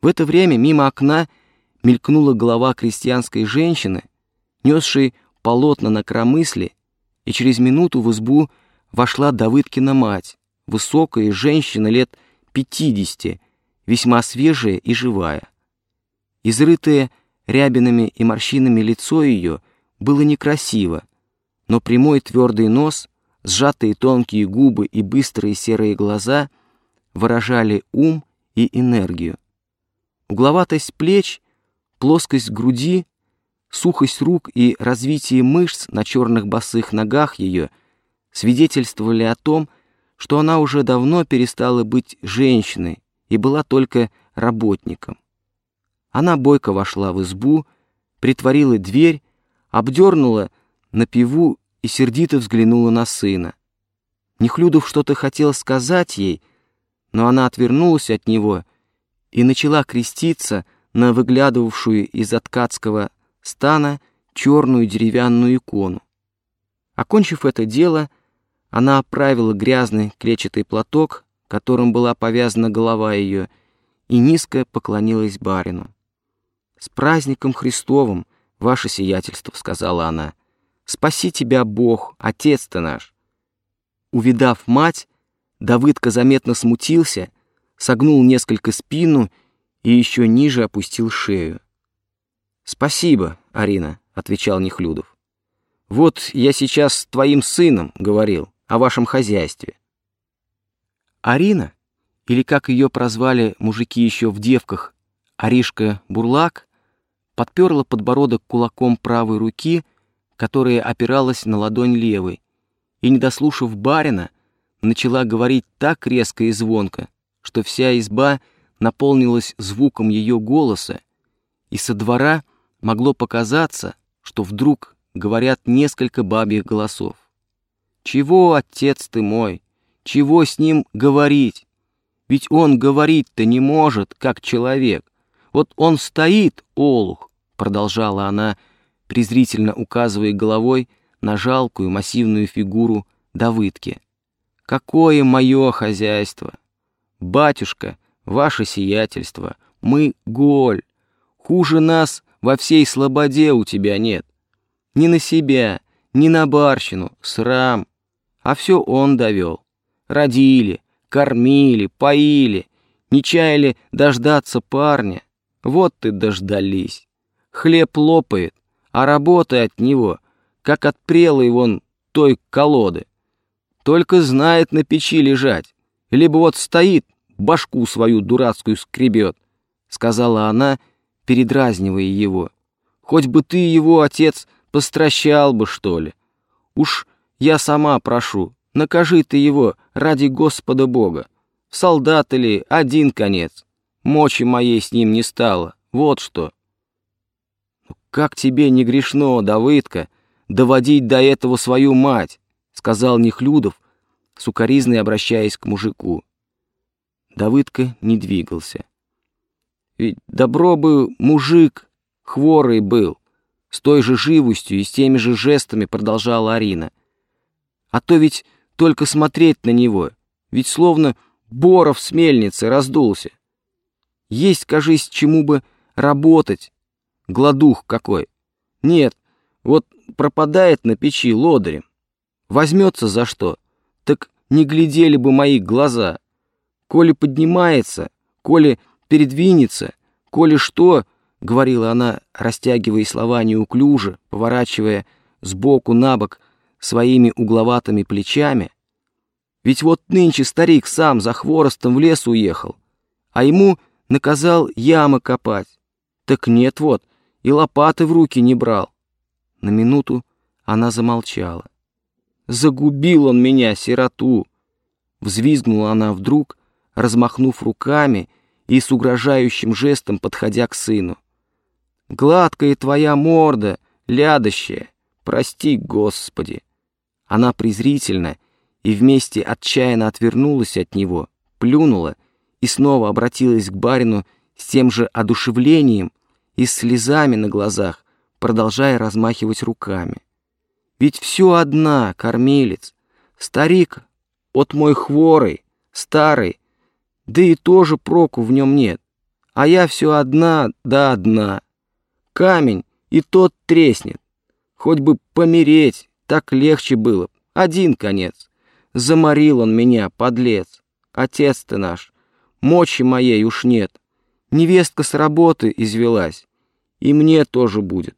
В это время мимо окна мелькнула голова крестьянской женщины, несшей полотна на коромысле, и через минуту в избу вошла Давыдкина мать, высокая женщина лет пятидесяти, весьма свежая и живая. Изрытое рябинами и морщинами лицо ее было некрасиво, но прямой твердый нос, сжатые тонкие губы и быстрые серые глаза выражали ум и энергию. Угловатость плеч, плоскость груди, сухость рук и развитие мышц на черных босых ногах ее свидетельствовали о том, что она уже давно перестала быть женщиной и была только работником. Она бойко вошла в избу, притворила дверь, обдернула на пиву и сердито взглянула на сына. Нехлюдов что-то хотел сказать ей, но она отвернулась от него и начала креститься на выглядывавшую из откатского стана черную деревянную икону. Окончив это дело, она оправила грязный клетчатый платок, которым была повязана голова ее, и низко поклонилась барину. «С праздником Христовым, ваше сиятельство», — сказала она. «Спаси тебя, Бог, Отец ты наш». Увидав мать, Давыдка заметно смутился, согнул несколько спину и еще ниже опустил шею. «Спасибо, Арина», — отвечал Нехлюдов. «Вот я сейчас с твоим сыном говорил о вашем хозяйстве». Арина, или как ее прозвали мужики еще в девках, Аришка Бурлак, подперла подбородок кулаком правой руки, которая опиралась на ладонь левой, и, не дослушав барина, начала говорить так резко и звонко, что вся изба наполнилась звуком ее голоса, и со двора могло показаться, что вдруг говорят несколько бабьих голосов. «Чего, отец ты мой? Чего с ним говорить? Ведь он говорить-то не может, как человек. Вот он стоит, олух, продолжала она, презрительно указывая головой на жалкую массивную фигуру Давыдки. Какое мое хозяйство! Батюшка, ваше сиятельство, мы голь. Хуже нас во всей слободе у тебя нет. Ни на себя, ни на барщину, срам. А все он довел родили, кормили, поили, не чаяли дождаться парня. Вот ты дождались. Хлеб лопает, а работа от него, как от прелой вон той колоды. Только знает на печи лежать, либо вот стоит, башку свою дурацкую скребет, сказала она, передразнивая его. Хоть бы ты его, отец, постращал бы, что ли. Уж я сама прошу, Накажи ты его ради Господа Бога. Солдат или один конец. Мочи моей с ним не стало. Вот что. «Ну, как тебе не грешно, Давыдка, доводить до этого свою мать, сказал Нехлюдов, сукоризной обращаясь к мужику. Давыдка не двигался. Ведь добро бы мужик хворый был, с той же живостью и с теми же жестами продолжала Арина. А то ведь только смотреть на него, ведь словно боров с мельницы раздулся. Есть, кажись, чему бы работать, гладух какой. Нет, вот пропадает на печи лодырем, возьмется за что, так не глядели бы мои глаза. Коли поднимается, коли передвинется, коли что, — говорила она, растягивая слова неуклюже, поворачивая сбоку на бок своими угловатыми плечами. Ведь вот нынче старик сам за хворостом в лес уехал, а ему наказал ямы копать. Так нет вот, и лопаты в руки не брал. На минуту она замолчала. «Загубил он меня, сироту!» Взвизгнула она вдруг, размахнув руками и с угрожающим жестом подходя к сыну. «Гладкая твоя морда, лядощая! Прости, Господи!» Она презрительно и вместе отчаянно отвернулась от него, плюнула и снова обратилась к барину с тем же одушевлением и слезами на глазах, продолжая размахивать руками. Ведь все одна, кормилец, старик, от мой хворый, старый, да и тоже проку в нем нет. А я все одна да одна. Камень, и тот треснет. Хоть бы помереть, так легче было. Один конец. Заморил он меня, подлец. Отец ты наш. Мочи моей уж нет. Невестка с работы извелась. И мне тоже будет.